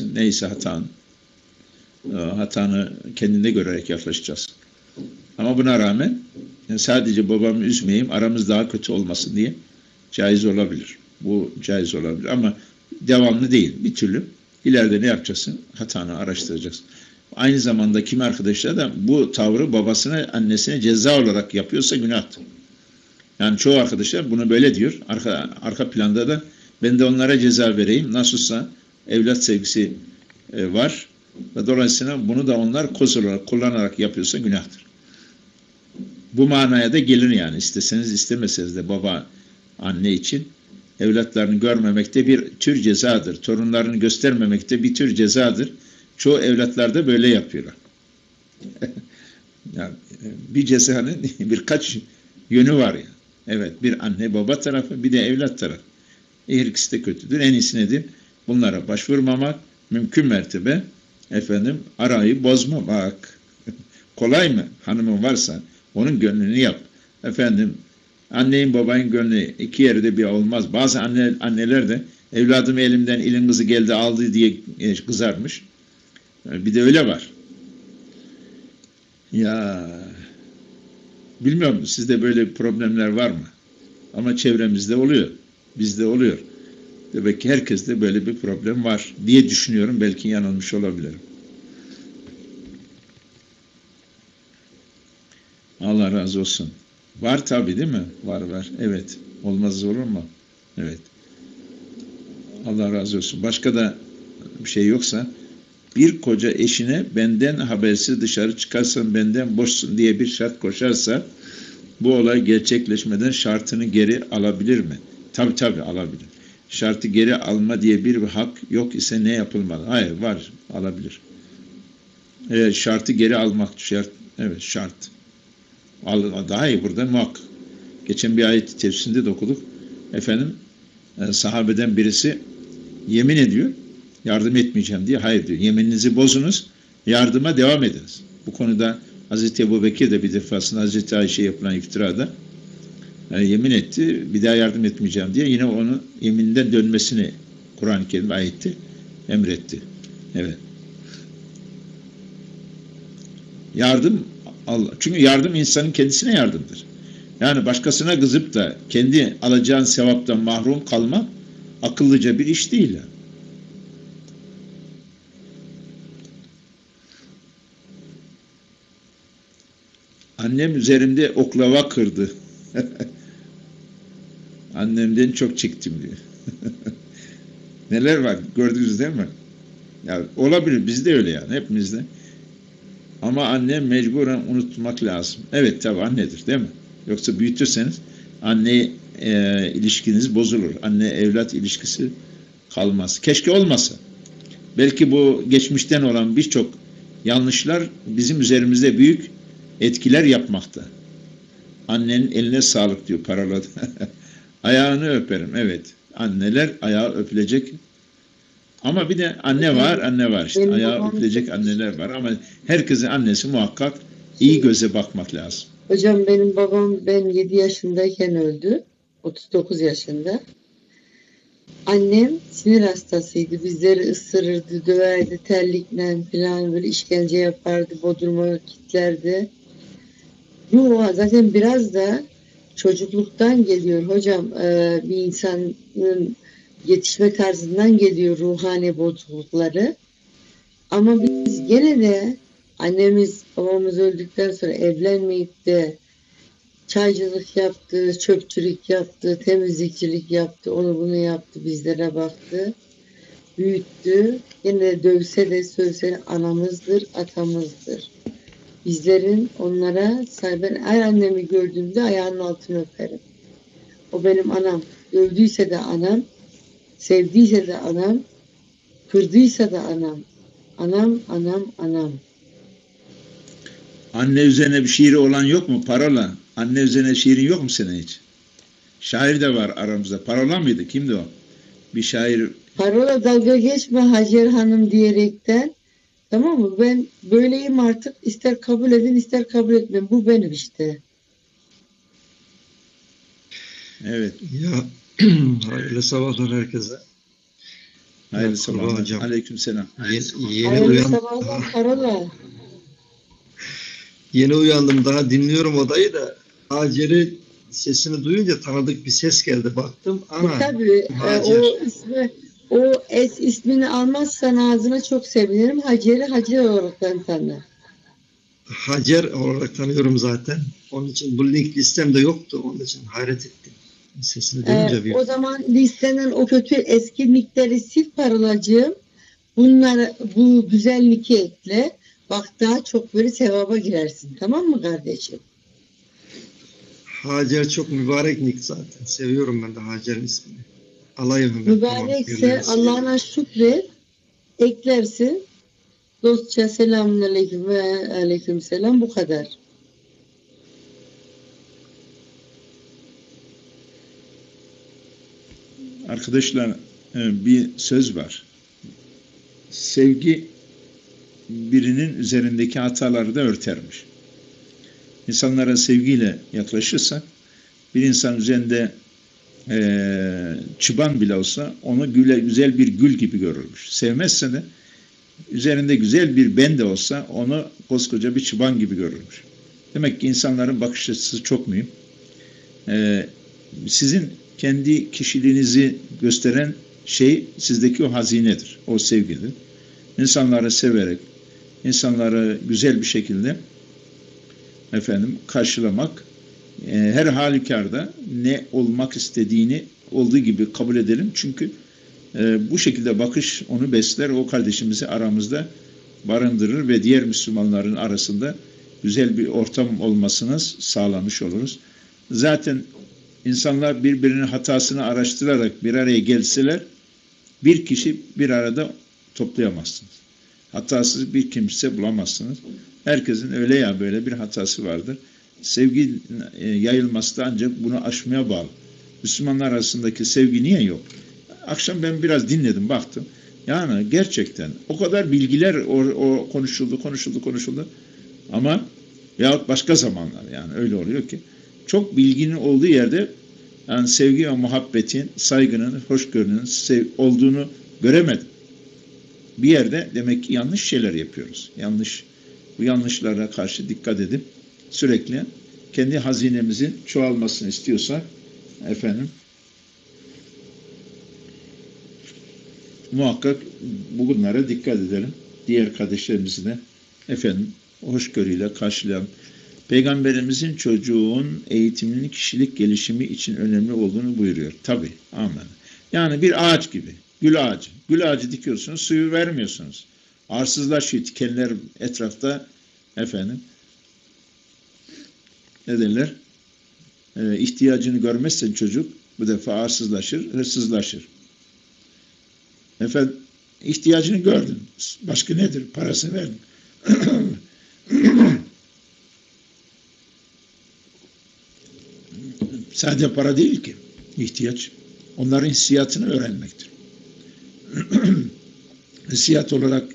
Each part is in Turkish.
yapacaksın. Neyse hatan. E, hatanı kendinde görerek yaklaşacağız. Ama buna rağmen sadece babamı üzmeyeyim, aramız daha kötü olmasın diye caiz olabilir. Bu caiz olabilir ama devamlı değil. Bir türlü ileride ne yapacaksın? Hatanı araştıracaksın. Aynı zamanda kim arkadaşlar da bu tavrı babasına, annesine ceza olarak yapıyorsa günahtır. Yani çoğu arkadaşlar bunu böyle diyor. Arka, arka planda da ben de onlara ceza vereyim. Nasılsa evlat sevgisi e, var. Ve dolayısıyla bunu da onlar koz olarak kullanarak yapıyorsa günahtır. Bu manaya da gelir yani. İsteseniz istemeseniz de baba anne için evlatlarını görmemekte bir tür cezadır. Torunlarını göstermemekte bir tür cezadır. Çoğu evlatlar da böyle yapıyorlar. yani bir cezanın birkaç yönü var ya. Evet bir anne baba tarafı bir de evlat tarafı. Her ikisi de kötüdür. En iyisi nedir? Bunlara başvurmamak, mümkün mertebe efendim arayı bozmamak. Kolay mı? Hanımın varsa onun gönlünü yap. Efendim annenin babanın gönlü iki yerde bir olmaz. Bazı anne, anneler de evladım elimden ilin kızı geldi aldı diye e, kızarmış. Bir de öyle var. Ya bilmiyorum sizde böyle problemler var mı? Ama çevremizde oluyor. Bizde oluyor. Demek ki herkeste böyle bir problem var diye düşünüyorum. Belki yanılmış olabilirim. Allah razı olsun. Var tabi değil mi? Var var. Evet. Olmaz olur mu? Evet. Allah razı olsun. Başka da bir şey yoksa bir koca eşine benden habersiz dışarı çıkarsan benden boşsun diye bir şart koşarsa bu olay gerçekleşmeden şartını geri alabilir mi? Tabi tabi alabilir. Şartı geri alma diye bir hak yok ise ne yapılmalı? Hayır var alabilir. Evet, şartı geri almak şart. Evet şart. Daha iyi burada muhakkak. Geçen bir ayet tefsirinde de okuduk. Efendim e, sahabeden birisi yemin ediyor yardım etmeyeceğim diye hayır diyor. Yemininizi bozunuz, yardıma devam ediniz. Bu konuda Hazreti Ebu Bekir de bir defasında Hazreti Ayşe yapılan iftirada yani yemin etti, bir daha yardım etmeyeceğim diye yine onu yeminden dönmesini Kur'an-ı Kerim ayetti, emretti. Evet. Yardım Allah. Çünkü yardım insanın kendisine yardımdır. Yani başkasına kızıp da kendi alacağın sevaptan mahrum kalmak akıllıca bir iş değil. Annem üzerimde oklava kırdı. Annemden çok çektim diyor. Neler var gördünüz değil mi? Ya olabilir bizde öyle yani hepimizde. Ama anne mecburen unutmak lazım. Evet tabi annedir değil mi? Yoksa büyütürseniz anne e, ilişkiniz bozulur. Anne evlat ilişkisi kalmaz. Keşke olmasa. Belki bu geçmişten olan birçok yanlışlar bizim üzerimizde büyük etkiler yapmakta. Annenin eline sağlık diyor paraladı. Ayağını öperim. Evet. Anneler ayağı öpülecek. Ama bir de anne var, anne var işte. Ayağı öpülecek anneler var ama herkesin annesi muhakkak iyi göze bakmak lazım. Hocam benim babam ben 7 yaşındayken öldü. 39 yaşında. Annem sinir hastasıydı. Bizleri ısırırdı, döverdi, terlikle falan böyle işkence yapardı, bodruma kilitlerdi. Bu zaten biraz da çocukluktan geliyor hocam. Ee, bir insanın yetişme tarzından geliyor ruhani bozuklukları. Ama biz gene de annemiz babamız öldükten sonra evlenmeyip de çaycılık yaptı, çöpçülük yaptı, temizlikçilik yaptı, onu bunu yaptı, bizlere baktı, büyüttü. Yine dövse de sövse anamızdır, atamızdır. Bizlerin onlara ben her annemi gördüğümde ayağının altını öperim. O benim anam. Dövdüyse de anam, sevdiyse de anam, kırdıysa da anam. Anam, anam, anam. Anne üzerine bir şiiri olan yok mu? Parola. Anne üzerine şiirin yok mu senin hiç? Şair de var aramızda. Parola mıydı? Kimdi o? Bir şair. Parola dalga geçme Hacer Hanım diyerekten Tamam mı? Ben böyleyim artık. İster kabul edin ister kabul etmeyin. Bu benim işte. Evet. Ya hayırlı sabahlar herkese. Hayırlı sabahlar. hocam. Aleykümselam. Yeni, yeni, Hayırlı uyan, sabahlar Karola. yeni uyandım daha dinliyorum odayı da Hacer'i sesini duyunca tanıdık bir ses geldi baktım. Ana Tabii e, Hacer. o ismi o es ismini almazsan ağzına çok sevinirim. Hacer'i Hacer olaraktan tanı. Hacer olarak tanıyorum zaten. Onun için bu link listemde yoktu. Onun için hayret ettim. Sesini duyunca Ee, bir o zaman listeden o kötü eski miktarı sil paralacığım. Bunları bu güzel niki ekle. Bak daha çok böyle sevaba girersin. Tamam mı kardeşim? Hacer çok mübarek nick zaten. Seviyorum ben de Hacer'in ismini. Alayım. Mübarekse göndeririz. Allah'ına şükret. Eklersin. Dostça selamun aleyküm ve aleyküm selam. Bu kadar. Arkadaşlar e, bir söz var. Sevgi birinin üzerindeki hataları da örtermiş. İnsanlara sevgiyle yaklaşırsak bir insan üzerinde çıban bile olsa onu güle, güzel bir gül gibi görürmüş. Sevmezse de üzerinde güzel bir ben de olsa onu koskoca bir çıban gibi görürmüş. Demek ki insanların bakış açısı çok mühim. E, sizin kendi kişiliğinizi gösteren şey sizdeki o hazinedir, o sevgidir. İnsanları severek, insanları güzel bir şekilde efendim karşılamak, e, her halükarda ne olmak istediğini olduğu gibi kabul edelim. Çünkü e, bu şekilde bakış onu besler, o kardeşimizi aramızda barındırır ve diğer Müslümanların arasında güzel bir ortam olmasını sağlamış oluruz. Zaten insanlar birbirinin hatasını araştırarak bir araya gelseler bir kişi bir arada toplayamazsınız. Hatasız bir kimse bulamazsınız. Herkesin öyle ya böyle bir hatası vardır. Sevgi e, yayılması da ancak bunu aşmaya bağlı. Müslümanlar arasındaki sevgi niye yok? Akşam ben biraz dinledim, baktım. Yani gerçekten o kadar bilgiler o, o konuşuldu, konuşuldu, konuşuldu. Ama yahut başka zamanlar yani öyle oluyor ki çok bilginin olduğu yerde yani sevgi ve muhabbetin, saygının, hoşgörünün sev- olduğunu göremedim. Bir yerde demek ki yanlış şeyler yapıyoruz. Yanlış, bu yanlışlara karşı dikkat edip sürekli kendi hazinemizin çoğalmasını istiyorsak efendim muhakkak bunlara dikkat edelim. Diğer kardeşlerimizi de efendim hoşgörüyle karşılayalım. Peygamberimizin çocuğun eğitiminin kişilik gelişimi için önemli olduğunu buyuruyor. Tabi. Amin. Yani bir ağaç gibi. Gül ağacı. Gül ağacı dikiyorsunuz, suyu vermiyorsunuz. Arsızlaşıyor. Dikenler etrafta efendim ne derler? Ee, ihtiyacını görmezsen çocuk bu defa arsızlaşır, hırsızlaşır. Efendim ihtiyacını gördün. Başka nedir? Parasını verdin. Sadece para değil ki ihtiyaç. Onların hissiyatını öğrenmektir. Hissiyat olarak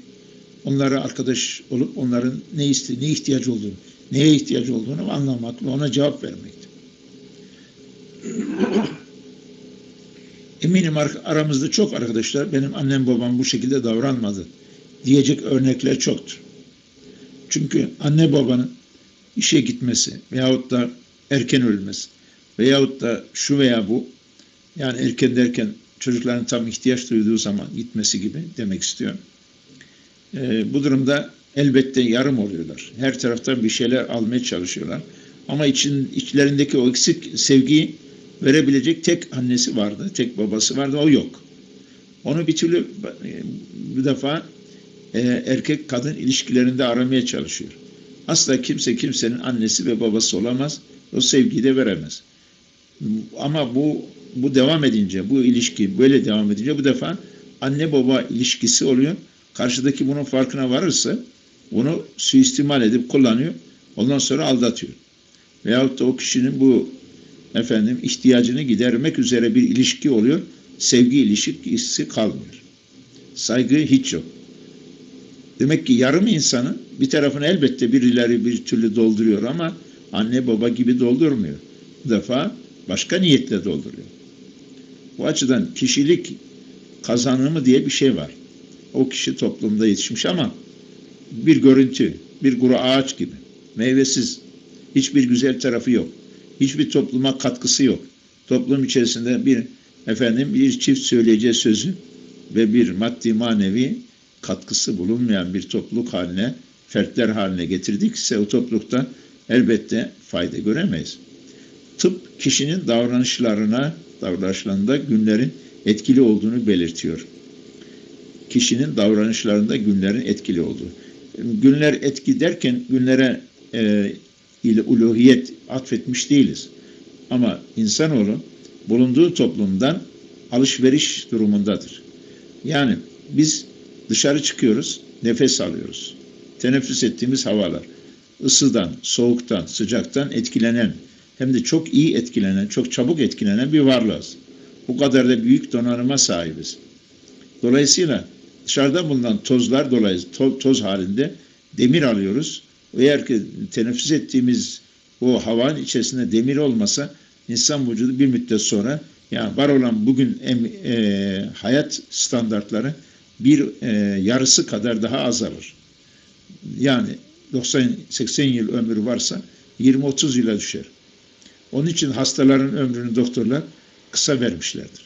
onlara arkadaş olup onların ne iste, ne ihtiyaç olduğunu, neye ihtiyaç olduğunu anlamak ve ona cevap vermektir. Eminim ar- aramızda çok arkadaşlar benim annem babam bu şekilde davranmadı diyecek örnekler çoktur. Çünkü anne babanın işe gitmesi veyahut da erken ölmesi veyahut da şu veya bu yani erken derken çocukların tam ihtiyaç duyduğu zaman gitmesi gibi demek istiyorum. Ee, bu durumda elbette yarım oluyorlar. Her taraftan bir şeyler almaya çalışıyorlar. Ama için, içlerindeki o eksik sevgiyi verebilecek tek annesi vardı, tek babası vardı, o yok. Onu bir türlü bu defa e, erkek kadın ilişkilerinde aramaya çalışıyor. Asla kimse kimsenin annesi ve babası olamaz. O sevgiyi de veremez. Ama bu bu devam edince, bu ilişki böyle devam edince bu defa anne baba ilişkisi oluyor. Karşıdaki bunun farkına varırsa bunu suistimal edip kullanıyor. Ondan sonra aldatıyor. Veyahut da o kişinin bu efendim ihtiyacını gidermek üzere bir ilişki oluyor. Sevgi ilişkisi kalmıyor. Saygı hiç yok. Demek ki yarım insanın bir tarafını elbette birileri bir türlü dolduruyor ama anne baba gibi doldurmuyor. Bu defa başka niyetle dolduruyor. Bu açıdan kişilik kazanımı diye bir şey var. O kişi toplumda yetişmiş ama bir görüntü, bir kuru ağaç gibi. Meyvesiz. Hiçbir güzel tarafı yok. Hiçbir topluma katkısı yok. Toplum içerisinde bir efendim bir çift söyleyeceği sözü ve bir maddi manevi katkısı bulunmayan bir topluluk haline, fertler haline getirdikse o toplulukta elbette fayda göremeyiz. Tıp kişinin davranışlarına, davranışlarında günlerin etkili olduğunu belirtiyor. Kişinin davranışlarında günlerin etkili olduğu. Günler etki derken günlere e, ile uluhiyet atfetmiş değiliz. Ama insanoğlu bulunduğu toplumdan alışveriş durumundadır. Yani biz dışarı çıkıyoruz, nefes alıyoruz. Teneffüs ettiğimiz havalar. ısıdan, soğuktan, sıcaktan etkilenen, hem de çok iyi etkilenen, çok çabuk etkilenen bir varlığız. Bu kadar da büyük donanıma sahibiz. Dolayısıyla dışarıda bulunan tozlar dolayısıyla to toz halinde demir alıyoruz. Eğer ki teneffüs ettiğimiz o havanın içerisinde demir olmasa insan vücudu bir müddet sonra yani var olan bugün em, e, hayat standartları bir e, yarısı kadar daha azalır. Yani 90-80 yıl ömrü varsa 20-30 yıla düşer. Onun için hastaların ömrünü doktorlar kısa vermişlerdir.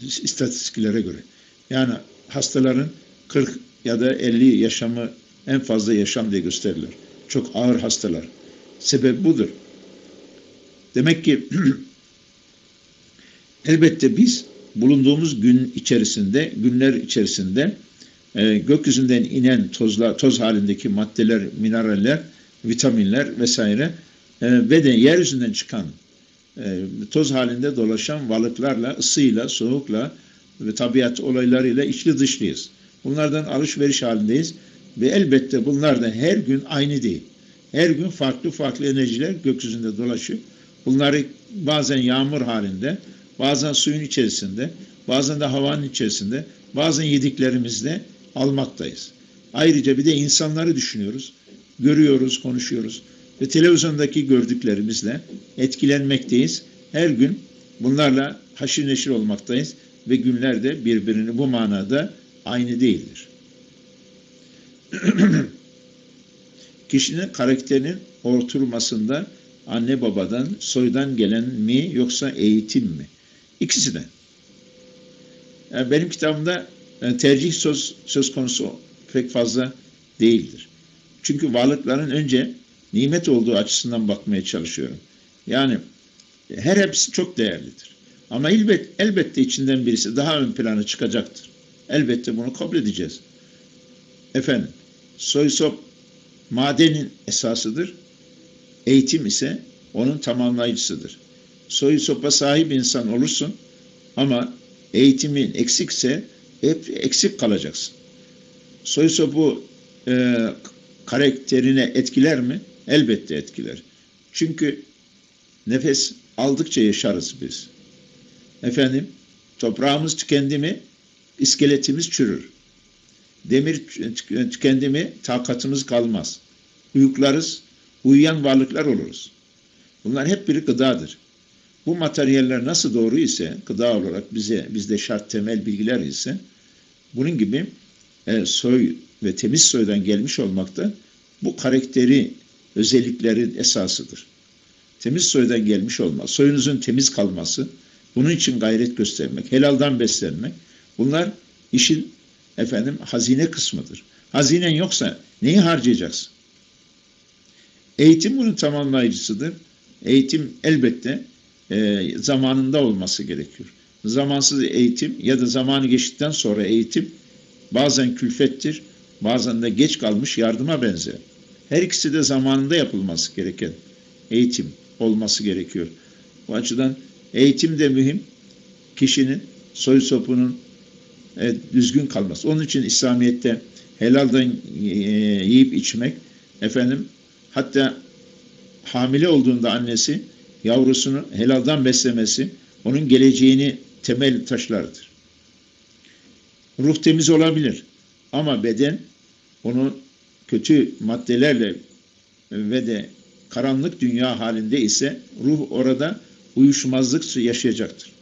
İstatistiklere göre. Yani hastaların 40 ya da 50 yaşamı en fazla yaşam diye gösterirler. Çok ağır hastalar. Sebep budur. Demek ki elbette biz bulunduğumuz gün içerisinde, günler içerisinde e, gökyüzünden inen tozla, toz halindeki maddeler, mineraller, vitaminler vesaire e, ve de yeryüzünden çıkan e, toz halinde dolaşan varlıklarla, ısıyla, soğukla ve tabiat olaylarıyla içli dışlıyız. Bunlardan alışveriş halindeyiz ve elbette bunlar da her gün aynı değil. Her gün farklı farklı enerjiler gökyüzünde dolaşıyor. Bunları bazen yağmur halinde, bazen suyun içerisinde, bazen de havanın içerisinde, bazen yediklerimizde almaktayız. Ayrıca bir de insanları düşünüyoruz, görüyoruz, konuşuyoruz ve televizyondaki gördüklerimizle etkilenmekteyiz. Her gün bunlarla haşir neşir olmaktayız ve günler de birbirini bu manada aynı değildir. Kişinin karakterinin oturmasında anne babadan, soydan gelen mi yoksa eğitim mi? İkisi de. Yani benim kitabımda yani tercih söz, söz konusu pek fazla değildir. Çünkü varlıkların önce nimet olduğu açısından bakmaya çalışıyorum. Yani her hepsi çok değerlidir. Ama elbet, elbette içinden birisi daha ön plana çıkacaktır. Elbette bunu kabul edeceğiz. Efendim, soy sop madenin esasıdır. Eğitim ise onun tamamlayıcısıdır. Soy sopa sahip insan olursun ama eğitimin eksikse hep eksik kalacaksın. Soy sopu e, karakterine etkiler mi? Elbette etkiler. Çünkü nefes aldıkça yaşarız biz. Efendim, toprağımız tükendi mi, iskeletimiz çürür. Demir tükendi mi, takatımız kalmaz. Uyuklarız, uyuyan varlıklar oluruz. Bunlar hep bir gıdadır. Bu materyaller nasıl doğru ise, gıda olarak bize bizde şart temel bilgiler ise, bunun gibi e, soy ve temiz soydan gelmiş olmakta bu karakteri özelliklerin esasıdır. Temiz soydan gelmiş olma, soyunuzun temiz kalması, bunun için gayret göstermek, helaldan beslenmek, bunlar işin efendim hazine kısmıdır. Hazinen yoksa neyi harcayacaksın? Eğitim bunun tamamlayıcısıdır. Eğitim elbette e, zamanında olması gerekiyor. Zamansız eğitim ya da zamanı geçtikten sonra eğitim bazen külfettir, bazen de geç kalmış yardıma benzer. Her ikisi de zamanında yapılması gereken eğitim olması gerekiyor. Bu açıdan eğitim de mühim. Kişinin soy sopunun e, düzgün kalması. Onun için İslamiyet'te helalden e, yiyip içmek efendim hatta hamile olduğunda annesi yavrusunu helaldan beslemesi onun geleceğini temel taşlardır. Ruh temiz olabilir ama beden onu kötü maddelerle ve de karanlık dünya halinde ise ruh orada uyuşmazlık yaşayacaktır.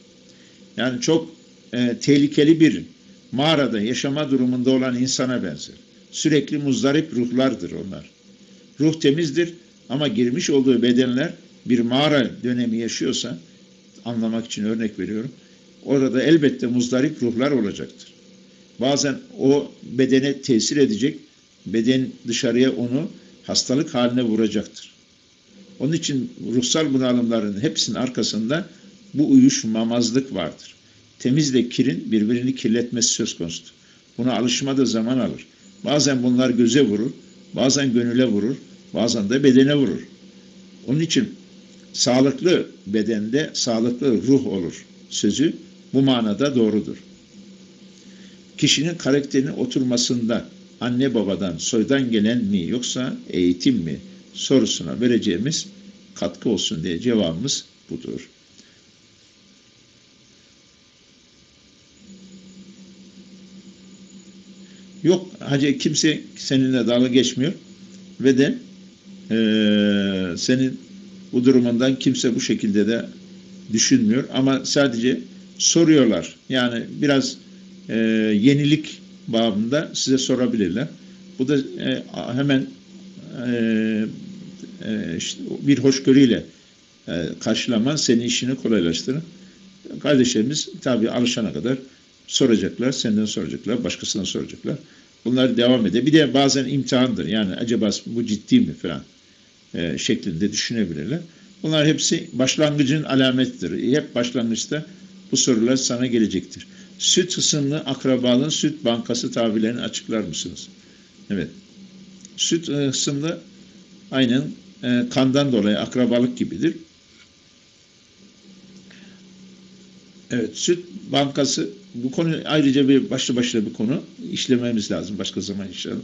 Yani çok e, tehlikeli bir mağarada yaşama durumunda olan insana benzer. Sürekli muzdarip ruhlardır onlar. Ruh temizdir ama girmiş olduğu bedenler bir mağara dönemi yaşıyorsa anlamak için örnek veriyorum. Orada elbette muzdarip ruhlar olacaktır. Bazen o bedene tesir edecek, beden dışarıya onu hastalık haline vuracaktır. Onun için ruhsal bunalımların hepsinin arkasında bu uyuşmamazlık vardır. Temizle kirin birbirini kirletmesi söz konusudur. Buna alışma da zaman alır. Bazen bunlar göze vurur, bazen gönüle vurur, bazen de bedene vurur. Onun için sağlıklı bedende sağlıklı ruh olur sözü bu manada doğrudur. Kişinin karakterinin oturmasında anne babadan, soydan gelen mi yoksa eğitim mi sorusuna vereceğimiz katkı olsun diye cevabımız budur. Yok hacı kimse seninle dalga geçmiyor ve de e, senin bu durumundan kimse bu şekilde de düşünmüyor ama sadece soruyorlar. Yani biraz e, yenilik babında size sorabilirler. Bu da e, hemen e, e, işte bir hoşgörüyle e, karşılaman senin işini kolaylaştırır. Kardeşlerimiz tabi alışana kadar soracaklar, senden soracaklar, başkasına soracaklar. Bunlar devam eder. Bir de bazen imtihandır. Yani acaba bu ciddi mi falan e, şeklinde düşünebilirler. Bunlar hepsi başlangıcın alametidir. Hep başlangıçta bu sorular sana gelecektir. Süt ısımlı akrabalığın süt bankası tabirlerini açıklar mısınız? Evet. Süt ısımlı aynen e, kandan dolayı akrabalık gibidir. Evet, süt bankası bu konu ayrıca bir başlı başına bir konu işlememiz lazım başka zaman inşallah.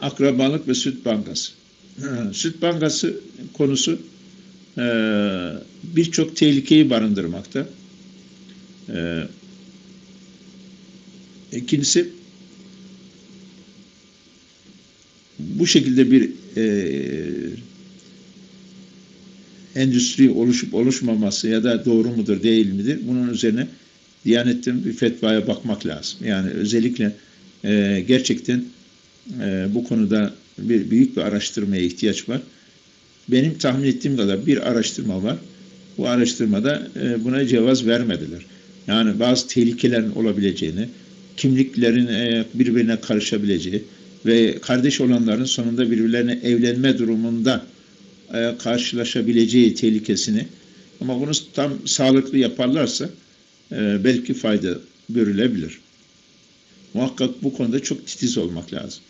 Akrabalık ve süt bankası. Süt bankası konusu e, birçok tehlikeyi barındırmakta. E, ikincisi bu şekilde bir e, endüstri oluşup oluşmaması ya da doğru mudur değil midir bunun üzerine Diyanet'ten bir fetvaya bakmak lazım. Yani özellikle e, gerçekten e, bu konuda bir büyük bir araştırmaya ihtiyaç var. Benim tahmin ettiğim kadar bir araştırma var. Bu araştırmada e, buna cevaz vermediler. Yani bazı tehlikelerin olabileceğini, kimliklerin e, birbirine karışabileceği ve kardeş olanların sonunda birbirlerine evlenme durumunda e, karşılaşabileceği tehlikesini ama bunu tam sağlıklı yaparlarsa e, belki fayda görülebilir. Muhakkak bu konuda çok titiz olmak lazım.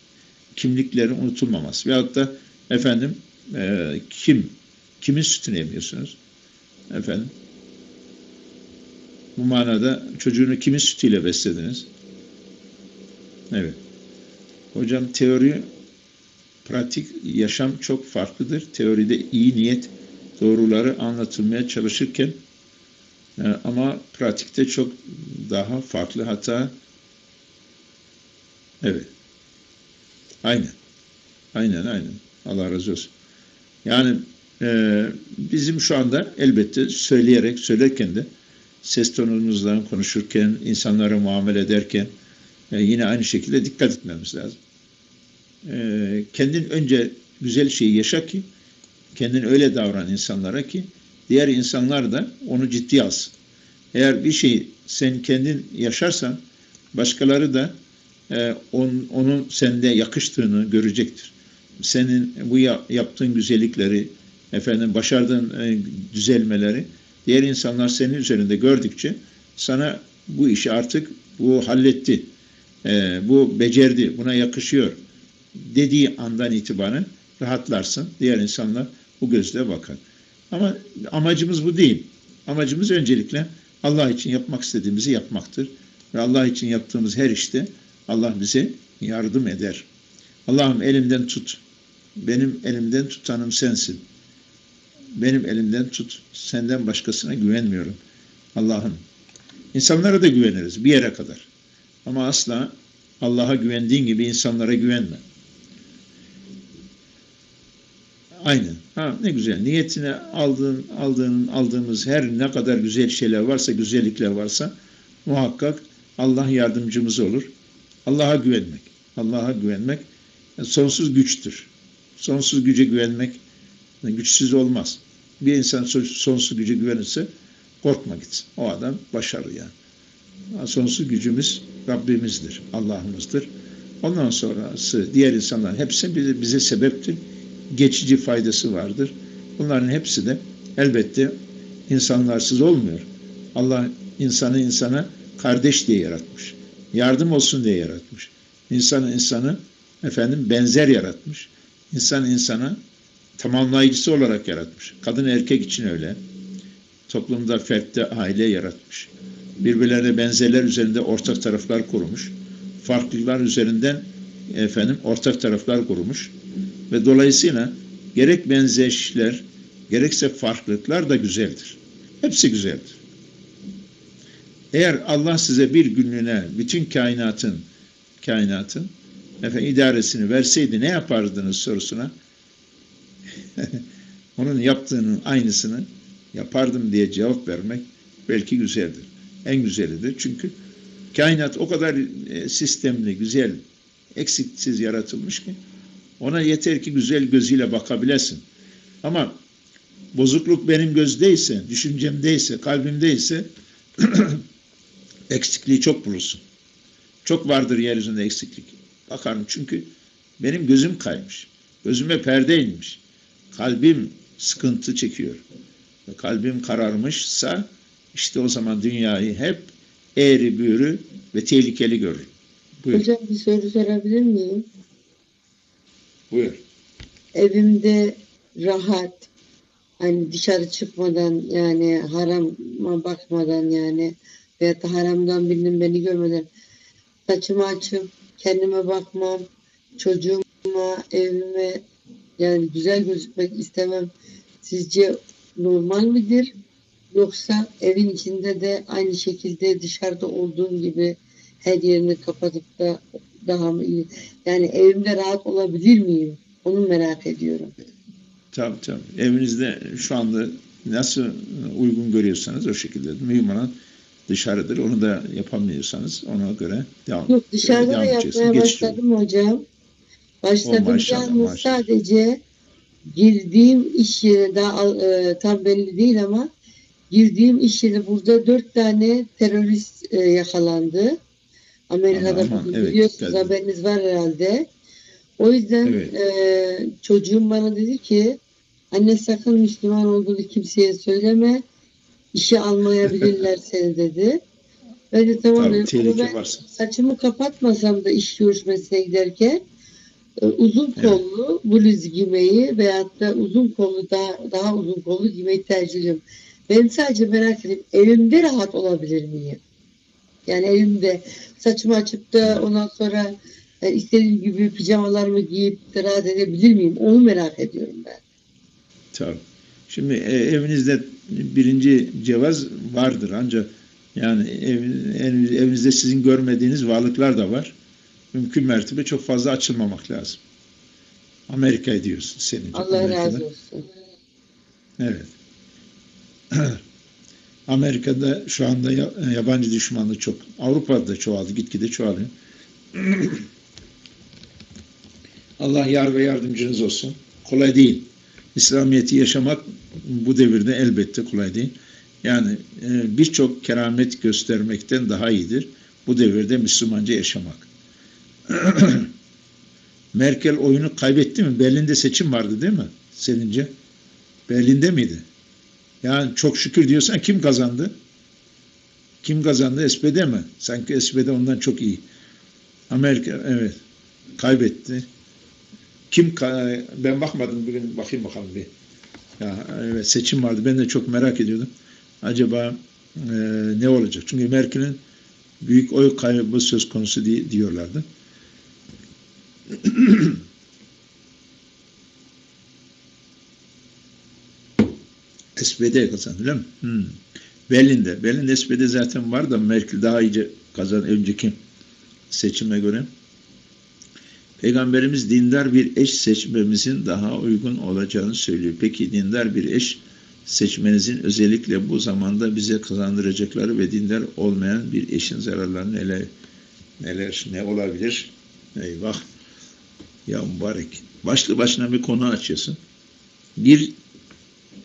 Kimliklerin unutulmaması. Veyahut da efendim e, kim, kimin sütünü emiyorsunuz? Efendim bu manada çocuğunu kimin sütüyle beslediniz? Evet. Hocam teori pratik yaşam çok farklıdır. Teoride iyi niyet doğruları anlatılmaya çalışırken e, ama pratikte çok daha farklı hatta evet aynen aynen aynen Allah razı olsun. Yani e, bizim şu anda elbette söyleyerek söylerken de ses tonumuzdan konuşurken, insanlara muamele ederken e, yine aynı şekilde dikkat etmemiz lazım. E, kendin önce güzel şeyi yaşa ki, kendin öyle davran insanlara ki, diğer insanlar da onu ciddi alsın. Eğer bir şey sen kendin yaşarsan, başkaları da e, on, onun sende yakıştığını görecektir. Senin bu yaptığın güzellikleri, efendim başardığın e, düzelmeleri diğer insanlar senin üzerinde gördükçe sana bu işi artık bu halletti, e, bu becerdi, buna yakışıyor dediği andan itibaren rahatlarsın. Diğer insanlar bu gözle bakar. Ama amacımız bu değil. Amacımız öncelikle Allah için yapmak istediğimizi yapmaktır. Ve Allah için yaptığımız her işte Allah bize yardım eder. Allah'ım elimden tut. Benim elimden tutanım sensin. Benim elimden tut. Senden başkasına güvenmiyorum. Allah'ım. İnsanlara da güveniriz bir yere kadar. Ama asla Allah'a güvendiğin gibi insanlara güvenme. Aynen. Ha, ne güzel. Niyetine aldığın, aldığın, aldığımız her ne kadar güzel şeyler varsa, güzellikler varsa muhakkak Allah yardımcımız olur. Allah'a güvenmek. Allah'a güvenmek sonsuz güçtür. Sonsuz güce güvenmek güçsüz olmaz. Bir insan sonsuz güce güvenirse korkma gitsin. O adam başarılı yani. Sonsuz gücümüz Rabbimizdir, Allah'ımızdır. Ondan sonrası diğer insanların hepsi bize, bize sebeptir. Geçici faydası vardır. Bunların hepsi de elbette insanlarsız olmuyor. Allah insanı insana kardeş diye yaratmış. Yardım olsun diye yaratmış. İnsanı insanı efendim benzer yaratmış. İnsan insana tamamlayıcısı olarak yaratmış. Kadın erkek için öyle. Toplumda fertte aile yaratmış. Birbirlerine benzerler üzerinde ortak taraflar kurmuş. Farklılar üzerinden efendim ortak taraflar kurmuş. Ve dolayısıyla gerek benzeşler gerekse farklılıklar da güzeldir. Hepsi güzeldir. Eğer Allah size bir günlüğüne bütün kainatın kainatın efendim, idaresini verseydi ne yapardınız sorusuna onun yaptığının aynısını yapardım diye cevap vermek belki güzeldir. En güzelidir. Çünkü kainat o kadar e, sistemli, güzel, eksiksiz yaratılmış ki ona yeter ki güzel gözüyle bakabilesin. Ama bozukluk benim gözdeyse, düşüncemdeyse, kalbimdeyse eksikliği çok bulursun. Çok vardır yeryüzünde eksiklik. Bakarım çünkü benim gözüm kaymış. Gözüme perde inmiş. Kalbim sıkıntı çekiyor. Ve kalbim kararmışsa işte o zaman dünyayı hep eğri büğrü ve tehlikeli görür. Buyur. Hocam bir soru sorabilir miyim? Buyur. Evimde rahat, hani dışarı çıkmadan yani harama bakmadan yani veyahut da haramdan birinin beni görmeden saçımı açıp kendime bakmam, çocuğuma, evime yani güzel gözükmek istemem. Sizce normal midir? Yoksa evin içinde de aynı şekilde dışarıda olduğum gibi her yerini kapatıp da daha mı iyi? Yani evimde rahat olabilir miyim? Onu merak ediyorum. Tabii tabii. Evinizde şu anda nasıl uygun görüyorsanız o şekilde. Mühim olan dışarıdır. Onu da yapamıyorsanız ona göre devam Yok dışarıda devam da yapmaya başladım hocam. Başladım o maşallah, yalnız maşallah. sadece girdiğim iş yeri daha e, tam belli değil ama girdiğim iş yeri burada dört tane terörist e, yakalandı. Amerika'da ama, evet, biliyorsunuz tabii. haberiniz var herhalde. O yüzden evet. e, çocuğum bana dedi ki anne sakın Müslüman olduğunu kimseye söyleme işe almayabilirler seni dedi. Ben de tamam Tabii, dedim. ben varsa. saçımı kapatmasam da iş görüşmesine giderken e, uzun kollu evet. bluz giymeyi veyahut da uzun kollu daha, daha uzun kollu giymeyi tercih ediyorum. Ben sadece merak edip evimde rahat olabilir miyim? Yani evimde saçımı açıp da ondan sonra yani istediğim gibi pijamalarımı giyip rahat edebilir miyim? Onu merak ediyorum ben. Tabii. Şimdi e, evinizde birinci cevaz vardır ancak yani ev, evinizde sizin görmediğiniz varlıklar da var. Mümkün mertebe çok fazla açılmamak lazım. Amerika diyorsun senin. Allah Amerika'da. razı olsun. Evet. Amerika'da şu anda yabancı düşmanlığı çok. Avrupa'da çoğaldı, gitgide çoğalıyor. Allah yar ve yardımcınız olsun. Kolay değil. İslamiyet'i yaşamak bu devirde elbette kolay değil. Yani e, birçok keramet göstermekten daha iyidir. Bu devirde Müslümanca yaşamak. Merkel oyunu kaybetti mi? Berlin'de seçim vardı değil mi? Senince? Berlin'de miydi? Yani çok şükür diyorsan kim kazandı? Kim kazandı? SPD mi? Sanki SPD ondan çok iyi. Amerika evet kaybetti. Kim ben bakmadım bugün bakayım bakalım bir. Ya evet seçim vardı. Ben de çok merak ediyordum. Acaba e, ne olacak? Çünkü Merkel'in büyük oy kaybı söz konusu diye, diyorlardı. SPD kazandı öyle mi? Hmm. Berlin'de. Berlin'de SPD zaten var da Merkel daha iyice kazan önceki seçime göre. Peygamberimiz dindar bir eş seçmemizin daha uygun olacağını söylüyor. Peki dindar bir eş seçmenizin özellikle bu zamanda bize kazandıracakları ve dindar olmayan bir eşin zararları neler, neler ne olabilir? Eyvah. Ya mübarek. Başlı başına bir konu açıyorsun. Bir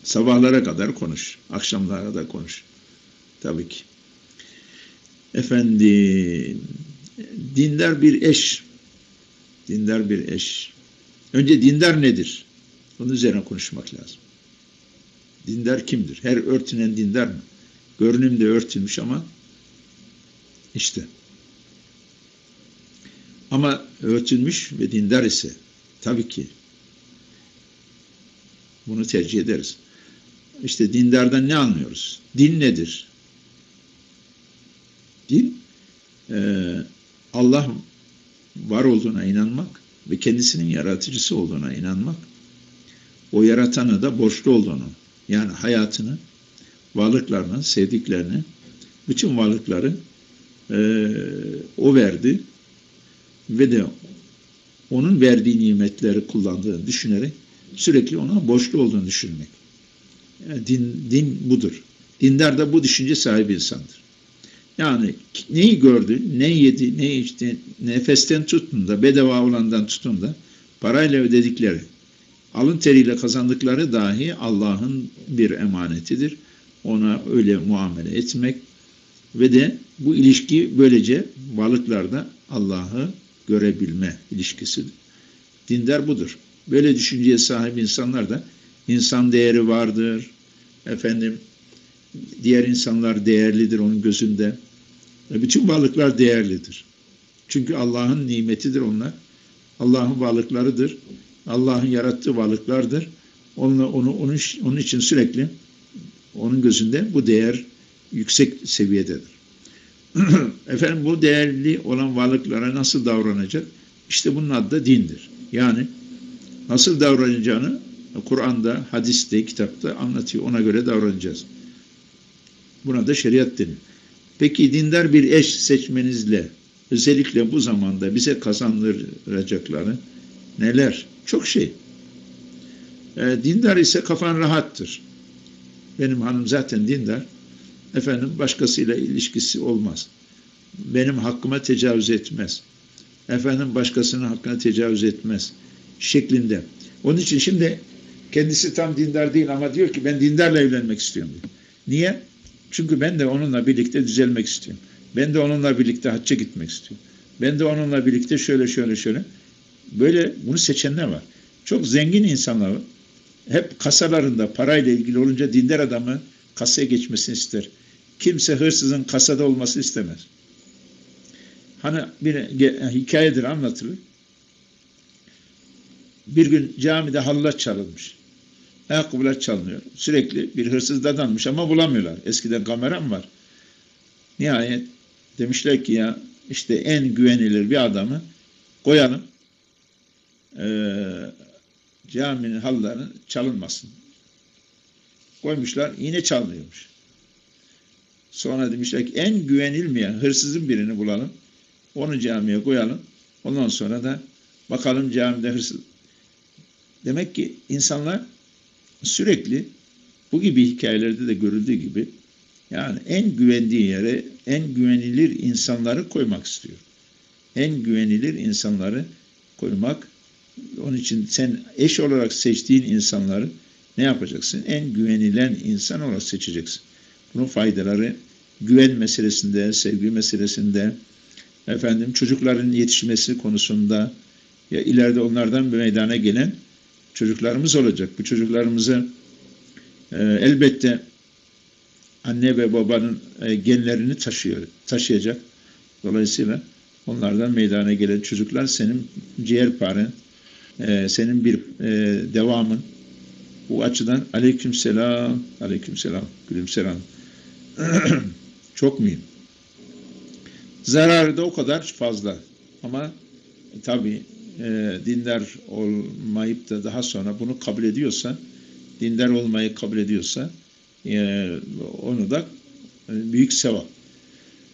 sabahlara kadar konuş. Akşamlara kadar konuş. Tabii ki. Efendim, dindar bir eş. Dindar bir eş. Önce dindar nedir? Bunun üzerine konuşmak lazım. Dindar kimdir? Her örtünen dindar mı? Görünümde örtülmüş ama işte. Ama örtülmüş ve dindar ise tabii ki bunu tercih ederiz. İşte dindardan ne anlıyoruz? Din nedir? Din e, Allah var olduğuna inanmak ve kendisinin yaratıcısı olduğuna inanmak, o yaratanı da borçlu olduğunu, yani hayatını, varlıklarını, sevdiklerini, bütün varlıkları e, o verdi ve de onun verdiği nimetleri kullandığını düşünerek sürekli ona borçlu olduğunu düşünmek. Yani din, din budur. Dindar da bu düşünce sahibi insandır. Yani neyi gördü, ne yedi, ne içti, nefesten tutun da, bedava olandan tutun da, parayla ödedikleri, alın teriyle kazandıkları dahi Allah'ın bir emanetidir. Ona öyle muamele etmek ve de bu ilişki böylece varlıklarda Allah'ı görebilme ilişkisidir. Dindar budur. Böyle düşünceye sahip insanlar da insan değeri vardır. Efendim diğer insanlar değerlidir onun gözünde. Ve bütün varlıklar değerlidir. Çünkü Allah'ın nimetidir onlar. Allah'ın varlıklarıdır. Allah'ın yarattığı varlıklardır. Onunla, onu, onun, onun için sürekli onun gözünde bu değer yüksek seviyededir. Efendim bu değerli olan varlıklara nasıl davranacak? İşte bunun adı da dindir. Yani nasıl davranacağını Kur'an'da, hadiste, kitapta anlatıyor. Ona göre davranacağız. Buna da şeriat denir. Peki dindar bir eş seçmenizle özellikle bu zamanda bize kazandıracakları neler? Çok şey. E, dindar ise kafan rahattır. Benim hanım zaten dindar. Efendim başkasıyla ilişkisi olmaz. Benim hakkıma tecavüz etmez. Efendim başkasının hakkına tecavüz etmez. Şeklinde. Onun için şimdi kendisi tam dindar değil ama diyor ki ben dindarla evlenmek istiyorum diyor. Niye? Çünkü ben de onunla birlikte düzelmek istiyorum. Ben de onunla birlikte hacca gitmek istiyorum. Ben de onunla birlikte şöyle şöyle şöyle. Böyle bunu seçenler var. Çok zengin insanlar hep kasalarında parayla ilgili olunca dindar adamı kasaya geçmesini ister. Kimse hırsızın kasada olması istemez. Hani bir hikayedir anlatılır. Bir gün camide hallaç çalınmış ayakkabılar çalınıyor. Sürekli bir hırsız dadanmış ama bulamıyorlar. Eskiden kameram var. Nihayet demişler ki ya işte en güvenilir bir adamı koyalım. Ee, caminin halıları çalınmasın. Koymuşlar yine çalınıyormuş. Sonra demişler ki en güvenilmeyen hırsızın birini bulalım. Onu camiye koyalım. Ondan sonra da bakalım camide hırsız. Demek ki insanlar sürekli bu gibi hikayelerde de görüldüğü gibi yani en güvendiği yere en güvenilir insanları koymak istiyor. En güvenilir insanları koymak onun için sen eş olarak seçtiğin insanları ne yapacaksın? En güvenilen insan olarak seçeceksin. Bunun faydaları güven meselesinde, sevgi meselesinde, efendim çocukların yetişmesi konusunda ya ileride onlardan bir meydana gelen çocuklarımız olacak. Bu çocuklarımızı e, elbette anne ve babanın e, genlerini taşıyor, taşıyacak. Dolayısıyla onlardan meydana gelen çocuklar senin ciğerparen, e, senin bir e, devamın. Bu açıdan aleykümselam, aleykümselam, gülümselam. Çok mühim. Zararı da o kadar fazla. Ama e, tabii e, dindar olmayıp da daha sonra bunu kabul ediyorsa, dindar olmayı kabul ediyorsa e, onu da e, büyük sevap.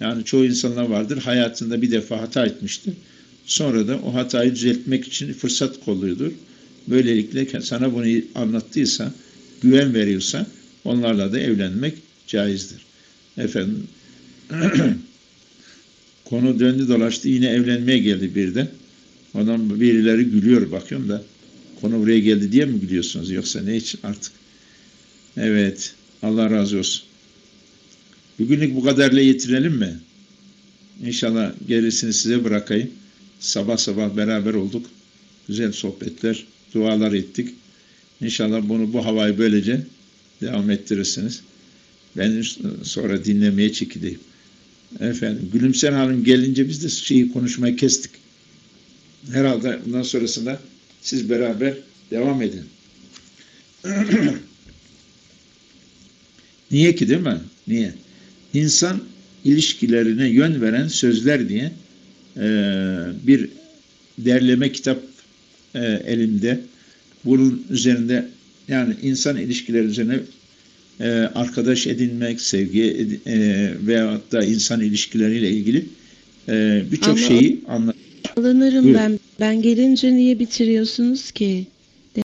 Yani çoğu insanlar vardır hayatında bir defa hata etmiştir. Sonra da o hatayı düzeltmek için fırsat kolluyordur. Böylelikle sana bunu anlattıysa, güven veriyorsa onlarla da evlenmek caizdir. Efendim konu döndü dolaştı yine evlenmeye geldi birden. Adam birileri gülüyor bakıyorum da konu buraya geldi diye mi gülüyorsunuz yoksa ne için artık? Evet Allah razı olsun. Bugünlük bu kadarla yetirelim mi? İnşallah gerisini size bırakayım. Sabah sabah beraber olduk. Güzel sohbetler, dualar ettik. İnşallah bunu bu havayı böylece devam ettirirsiniz. Ben sonra dinlemeye çekileyim. Efendim Gülümser Hanım gelince biz de şeyi konuşmayı kestik. Herhalde bundan sonrasında siz beraber devam edin. Niye ki değil mi? Niye? İnsan ilişkilerine yön veren sözler diye e, bir derleme kitap e, elimde. Bunun üzerinde yani insan ilişkileri üzerine e, arkadaş edinmek, sevgi edi- e, veyahut da insan ilişkileriyle ilgili e, birçok şeyi anlat. Alınırım Buyurun. ben. Ben gelince niye bitiriyorsunuz ki?